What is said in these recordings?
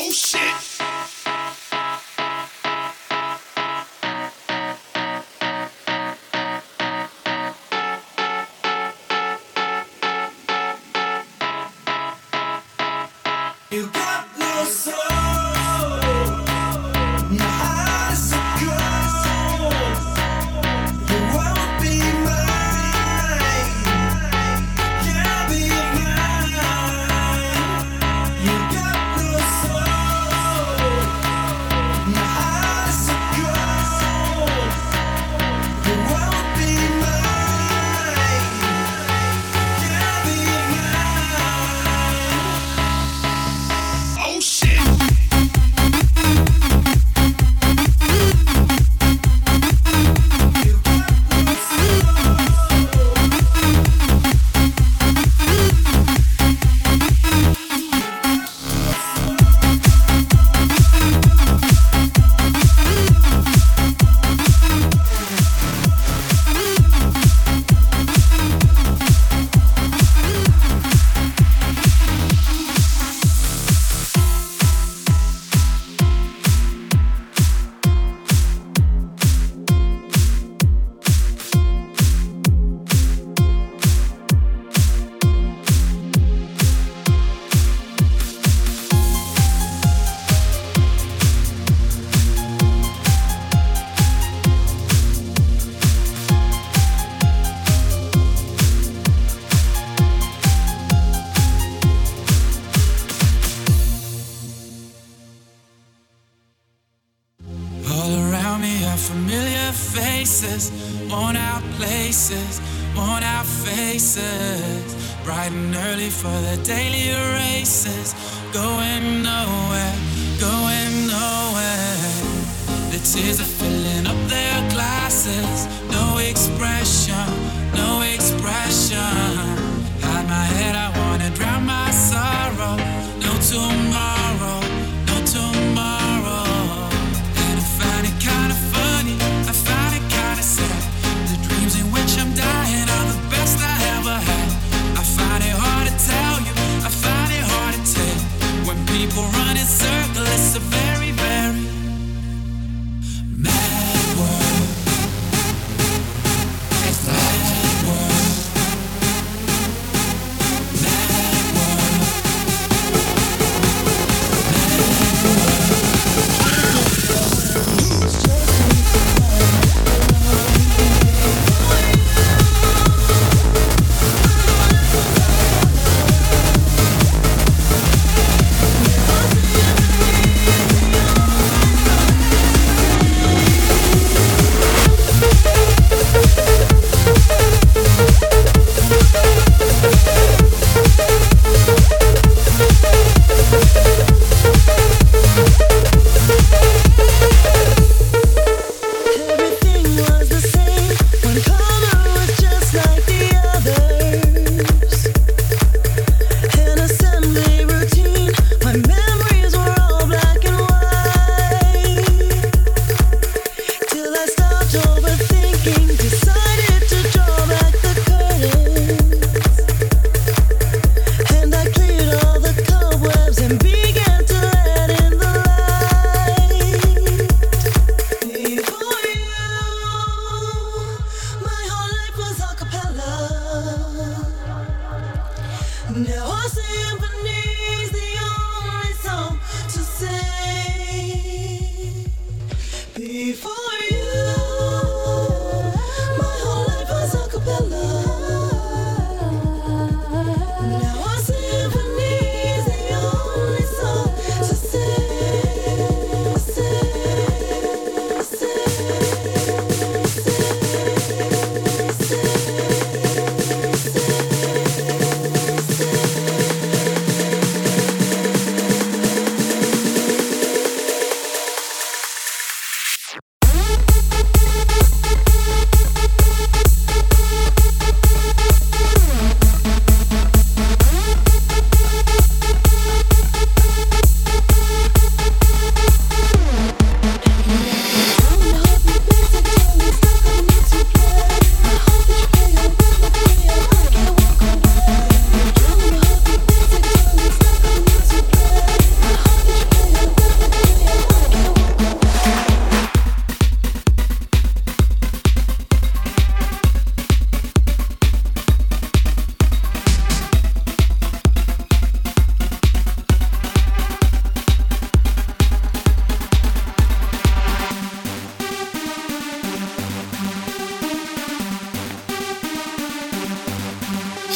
Oh shit!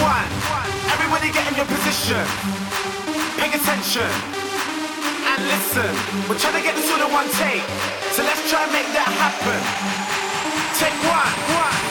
One, everybody get in your position. Pay attention and listen. We're trying to get this all in one take, so let's try and make that happen. Take one, one,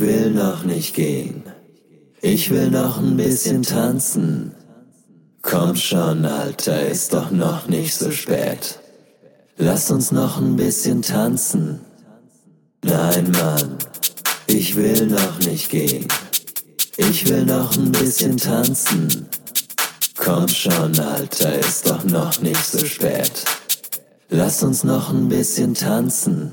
Ich will noch nicht gehen. Ich will noch ein bisschen tanzen. Komm schon, Alter, ist doch noch nicht so spät. Lass uns noch ein bisschen tanzen. Nein, Mann, ich will noch nicht gehen. Ich will noch ein bisschen tanzen. Komm schon, Alter, ist doch noch nicht so spät. Lass uns noch ein bisschen tanzen.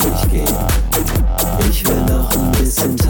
Gas geben. Ich will noch ein bisschen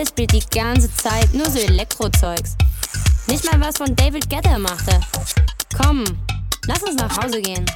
Playlist spielt die ganze Zeit nur so Elektrozeugs. Nicht mal was von David Guetta machte. Komm, lass uns nach Hause gehen.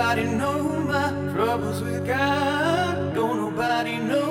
Nobody know my troubles with God. Don't nobody know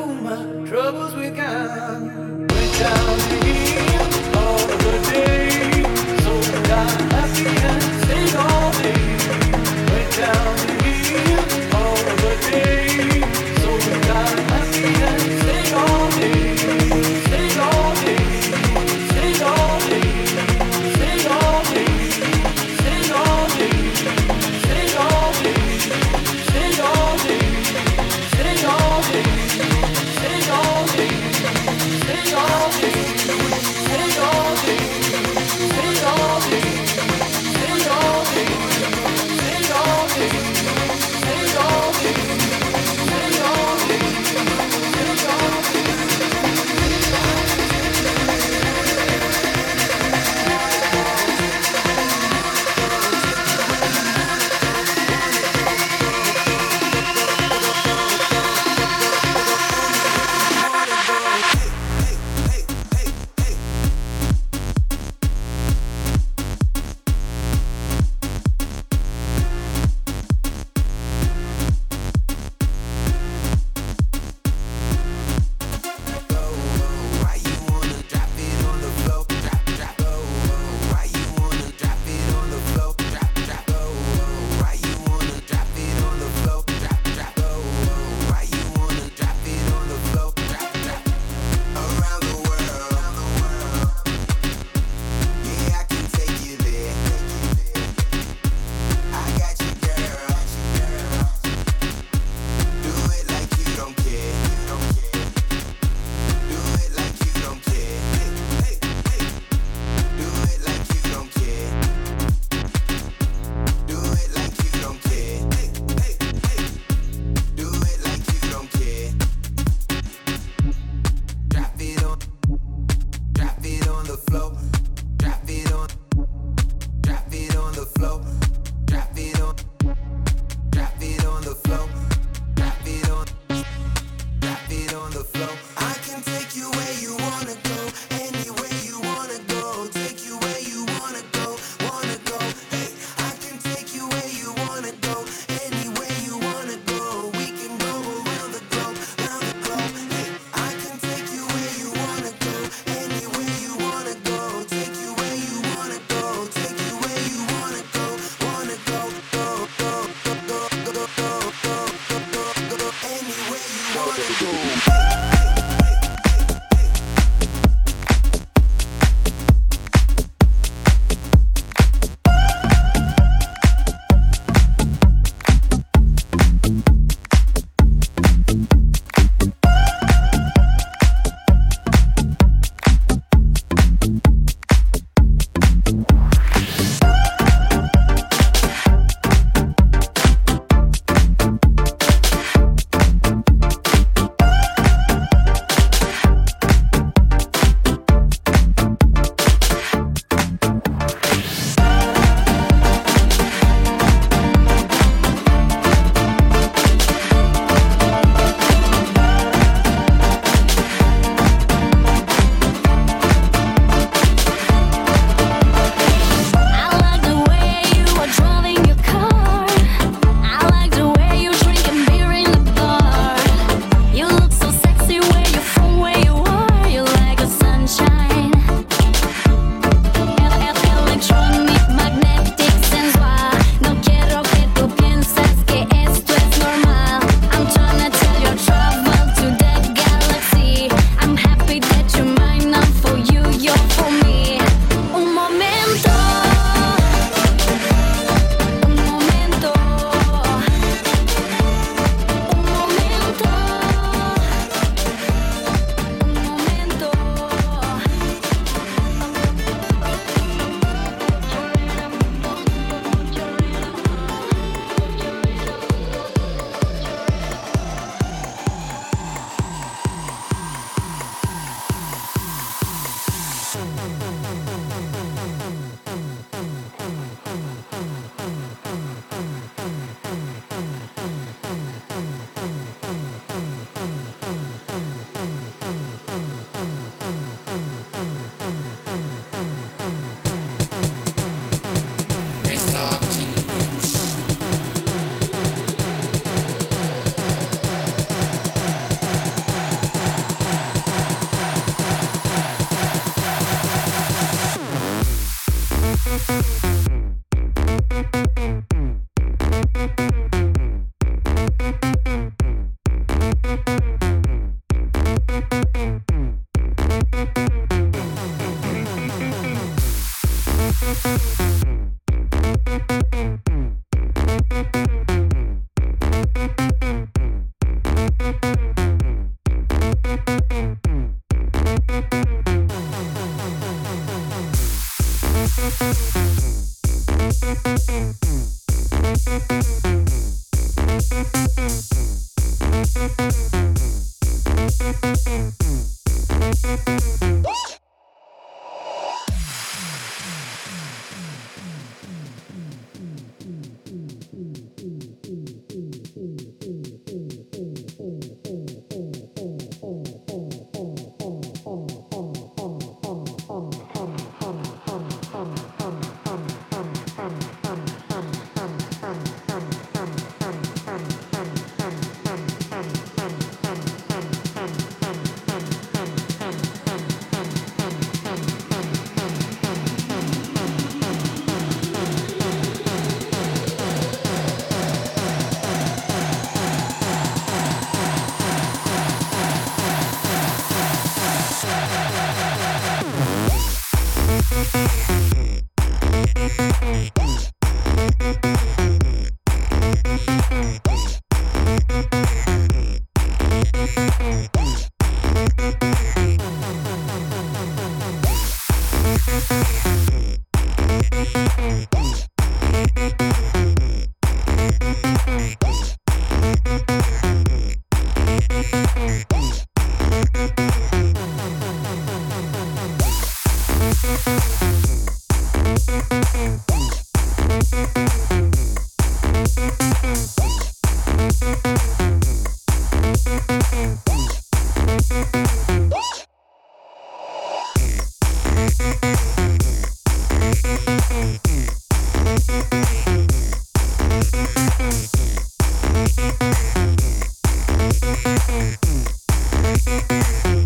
Música